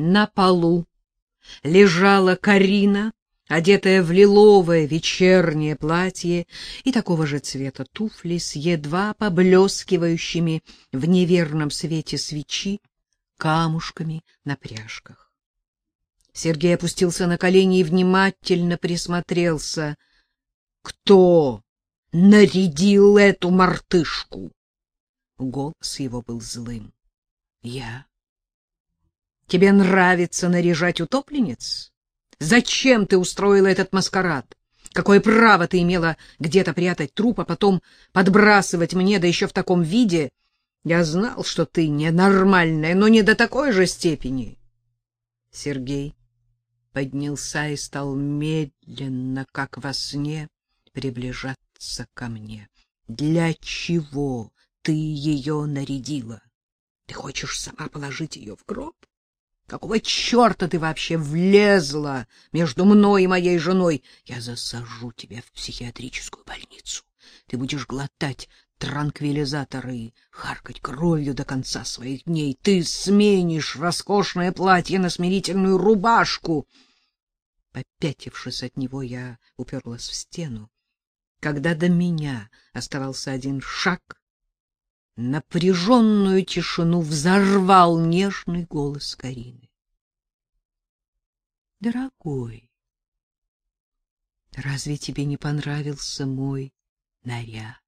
На полу лежала Карина, одетая в лиловое вечернее платье и такого же цвета туфли с едва поблескивающими в неверном свете свечи камушками на пряжках. Сергей опустился на колени и внимательно присмотрелся. Кто нарядил эту мартышку? Голос его был злым. Я. Тебе нравится наряжать утопленниц? Зачем ты устроила этот маскарад? Какое право ты имела где-то прятать труп, а потом подбрасывать мне, да еще в таком виде? Я знал, что ты ненормальная, но не до такой же степени. Сергей поднялся и стал медленно, как во сне, приближаться ко мне. Для чего ты ее нарядила? Ты хочешь сама положить ее в гроб? Какого черта ты вообще влезла между мной и моей женой? Я засажу тебя в психиатрическую больницу. Ты будешь глотать транквилизаторы и харкать кровью до конца своих дней. Ты сменишь роскошное платье на смирительную рубашку. Попятившись от него, я уперлась в стену. Когда до меня оставался один шаг, напряженную тишину взорвал нежный голос Карины. Дорогой, разве тебе не понравился мой наряд?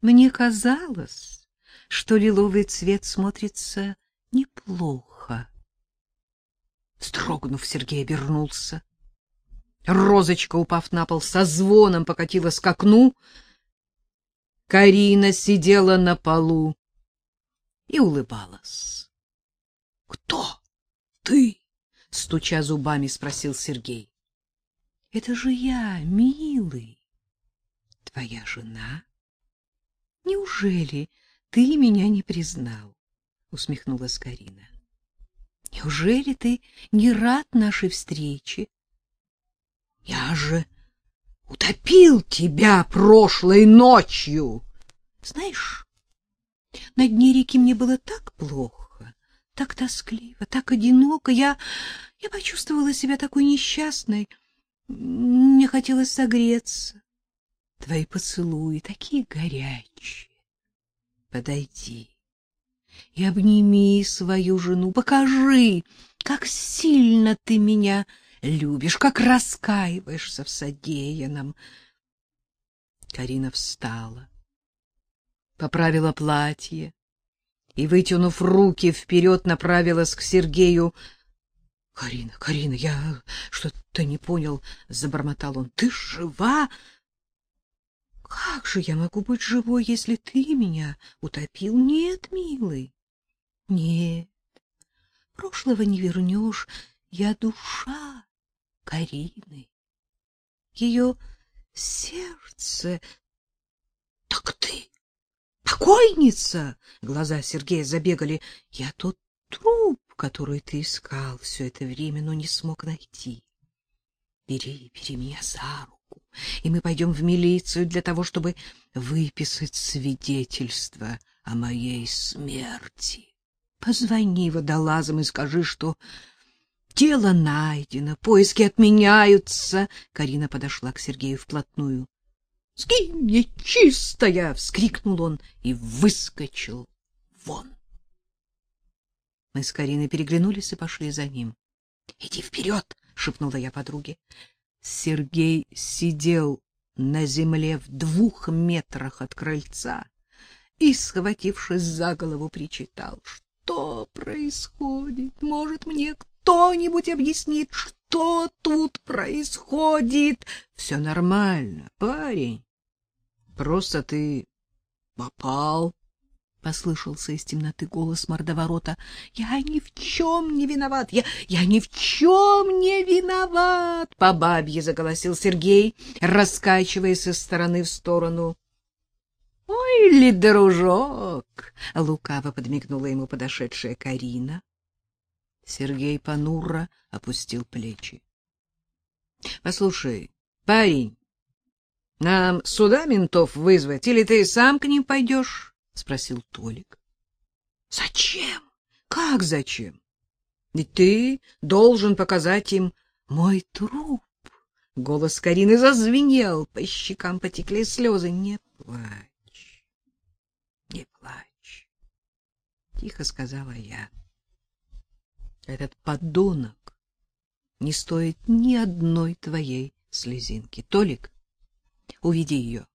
Мне казалось, что лиловый цвет смотрится неплохо. Строгнув, Сергей обернулся. Розочка, упав на пол, со звоном покатилась к окну. Карина сидела на полу и улыбалась. — Кто ты? — стуча зубами, спросил Сергей. — Это же я, милый. Твоя жена? — Неужели ты меня не признал? — усмехнулась Карина. — Неужели ты не рад нашей встрече? — Я же утопил тебя прошлой ночью. Знаешь, на дне реки мне было так плохо, так тоскливо, так одиноко. Я я почувствовала себя такой несчастной. Мне хотелось согреться. Твои поцелуи такие горячие. Подойди и обними свою жену, покажи, как сильно ты меня любишь, как раскаиваешься в содеянном. Карина встала, поправила платье и, вытянув руки вперед, направилась к Сергею. — Карина, Карина, я что-то не понял, — забормотал он. — Ты жива? — Как же я могу быть живой, если ты меня утопил? Нет, милый, нет, прошлого не вернешь. Я душа, Карины. Ее сердце... — Так ты покойница? Глаза Сергея забегали. — Я тот труп, который ты искал все это время, но не смог найти. Бери, бери меня за руку, и мы пойдем в милицию для того, чтобы выписать свидетельство о моей смерти. Позвони водолазам и скажи, что Тело найдено, поиски отменяются. Карина подошла к Сергею вплотную. — Скинь мне чистая! — вскрикнул он и выскочил вон. Мы с Кариной переглянулись и пошли за ним. — Иди вперед! — шепнула я подруге. Сергей сидел на земле в двух метрах от крыльца и, схватившись за голову, причитал. — Что происходит? Может, мне кто кто-нибудь объяснит, что тут происходит? Все нормально, парень. Просто ты попал. Послышался из темноты голос мордоворота. Я ни в чем не виноват. Я я ни в чем не виноват, по бабье заголосил Сергей, раскачиваясь из стороны в сторону. Ой, ли дружок, лукаво подмигнула ему подошедшая Карина. Сергей понуро опустил плечи. — Послушай, парень, нам сюда ментов вызвать, или ты сам к ним пойдешь? — спросил Толик. — Зачем? Как зачем? Ведь ты должен показать им мой труп. Голос Карины зазвенел, по щекам потекли слезы. Не плачь, не плачь, — тихо сказала я. Этот подонок не стоит ни одной твоей слезинки. Толик, уведи ее.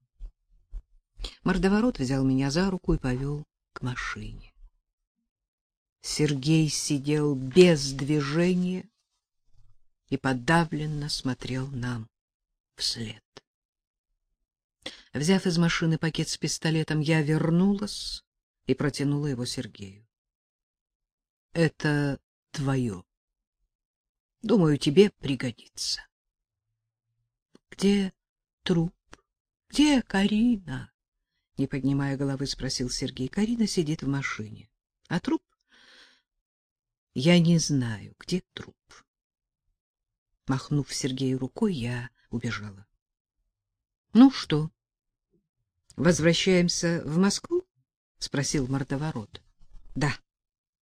Мордоворот взял меня за руку и повел к машине. Сергей сидел без движения и подавленно смотрел нам вслед. Взяв из машины пакет с пистолетом, я вернулась и протянула его Сергею. — Это твое. Думаю, тебе пригодится. — Где труп? Где Карина? Не поднимая головы, спросил Сергей. Карина сидит в машине. А труп? Я не знаю, где труп. Махнув Сергею рукой, я убежала. Ну что? Возвращаемся в Москву? спросил мордоворот. Да,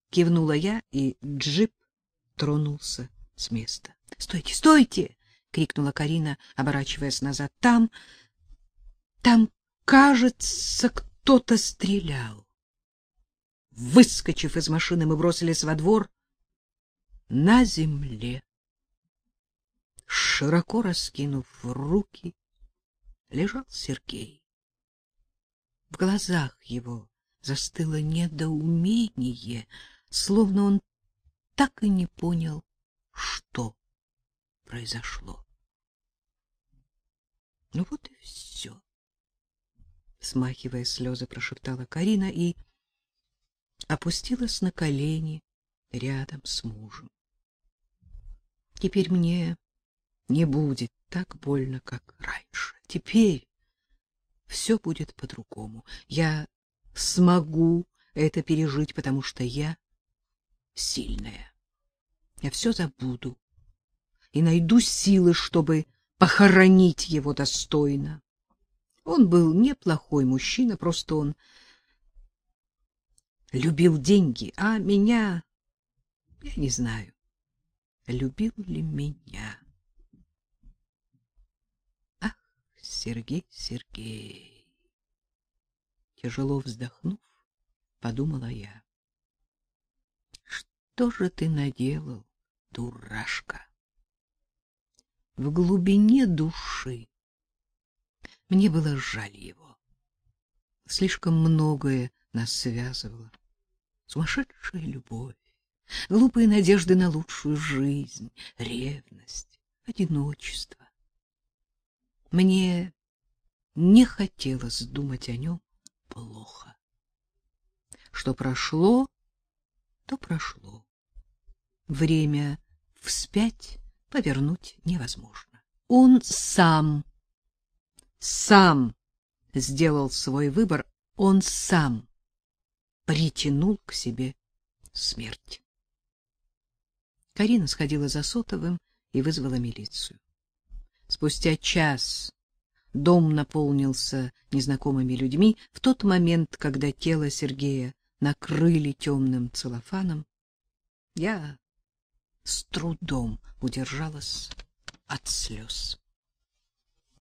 кивнула я, и джип тронулся с места. Стойте, стойте, крикнула Карина, оборачиваясь назад. Там там, кажется, кто-то стрелял. Выскочив из машины, мы бросились во двор. На земле широко раскинув руки, лежал Сергей. В глазах его застыло недоумение, словно он так и не понял, что произошло. Ну вот и все. Смахивая слезы, прошептала Карина и опустилась на колени рядом с мужем. Теперь мне не будет так больно, как раньше. Теперь все будет по-другому. Я смогу это пережить, потому что я сильная. Я все забуду и найду силы, чтобы похоронить его достойно. Он был неплохой мужчина, просто он любил деньги, а меня я не знаю, любил ли меня. Сергей, Сергей. Тяжело вздохнув, подумала я. Что же ты наделал, дурашка? В глубине души мне было жаль его. Слишком многое нас связывало. Сумасшедшая любовь, глупые надежды на лучшую жизнь, ревность, одиночество. Мне не хотелось думать о нем плохо. Что прошло, то прошло. Время вспять повернуть невозможно. Он сам, сам сделал свой выбор, он сам притянул к себе смерть. Карина сходила за сотовым и вызвала милицию. Спустя час дом наполнился незнакомыми людьми. В тот момент, когда тело Сергея накрыли темным целлофаном, я с трудом удержалась от слез.